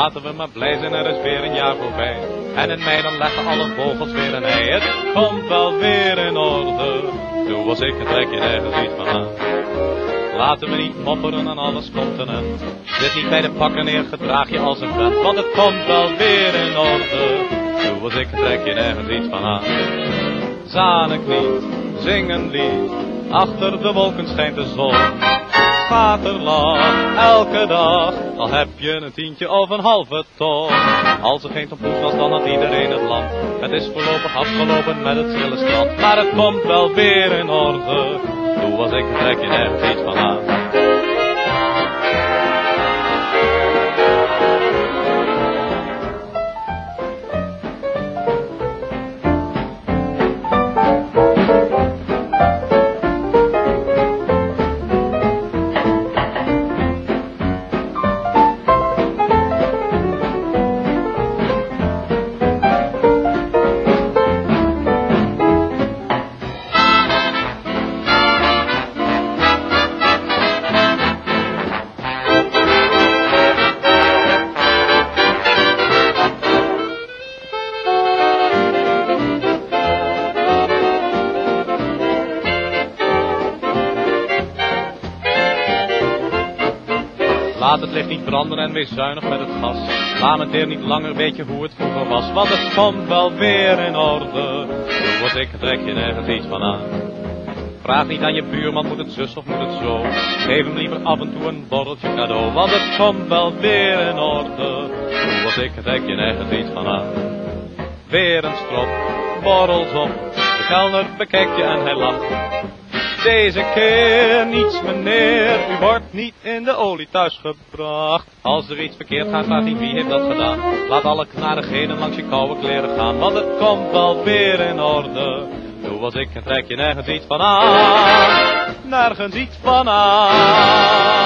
Laten we maar blij zijn, er is weer een jaar voorbij. En in mei dan leggen alle vogels weer een ei. Het komt wel weer in orde. Doe als ik, trek je nergens iets van aan. Laten we niet mopperen aan alles continent. Zit niet bij de pakken neer, gedraag je als een vent. Want het komt wel weer in orde. Doe als ik, trek je nergens iets van aan. Zanik niet, zing een lied. Achter de wolken schijnt de zon. Vaderland, elke dag. Al heb je een tientje of een halve ton. Als er geen tompoes was, dan had iedereen het land. Het is voorlopig afgelopen met het stille strand. Maar het komt wel weer in orde. Doe als ik, trek je nergens iets van aan. Laat het licht niet branden en wees zuinig met het gas. Lamenteer niet langer, weet je hoe het vroeger was. Want het komt wel weer in orde. Hoe word ik, trek je nergens iets van aan. Vraag niet aan je buurman, moet het zus of moet het zo. Geef hem liever af en toe een borreltje cadeau. Want het komt wel weer in orde. Hoe word ik, trek je nergens iets van aan. Weer een strop, borrels op. De kelner bekijkt je en hij lacht. Deze keer niets meneer, u wordt niet in de olie thuisgebracht. Als er iets verkeerd gaat, vraag niet wie heeft dat gedaan. Laat alle knarigheden langs je koude kleren gaan, want het komt wel weer in orde. Doe als ik en trek je nergens iets van aan, nergens iets van aan.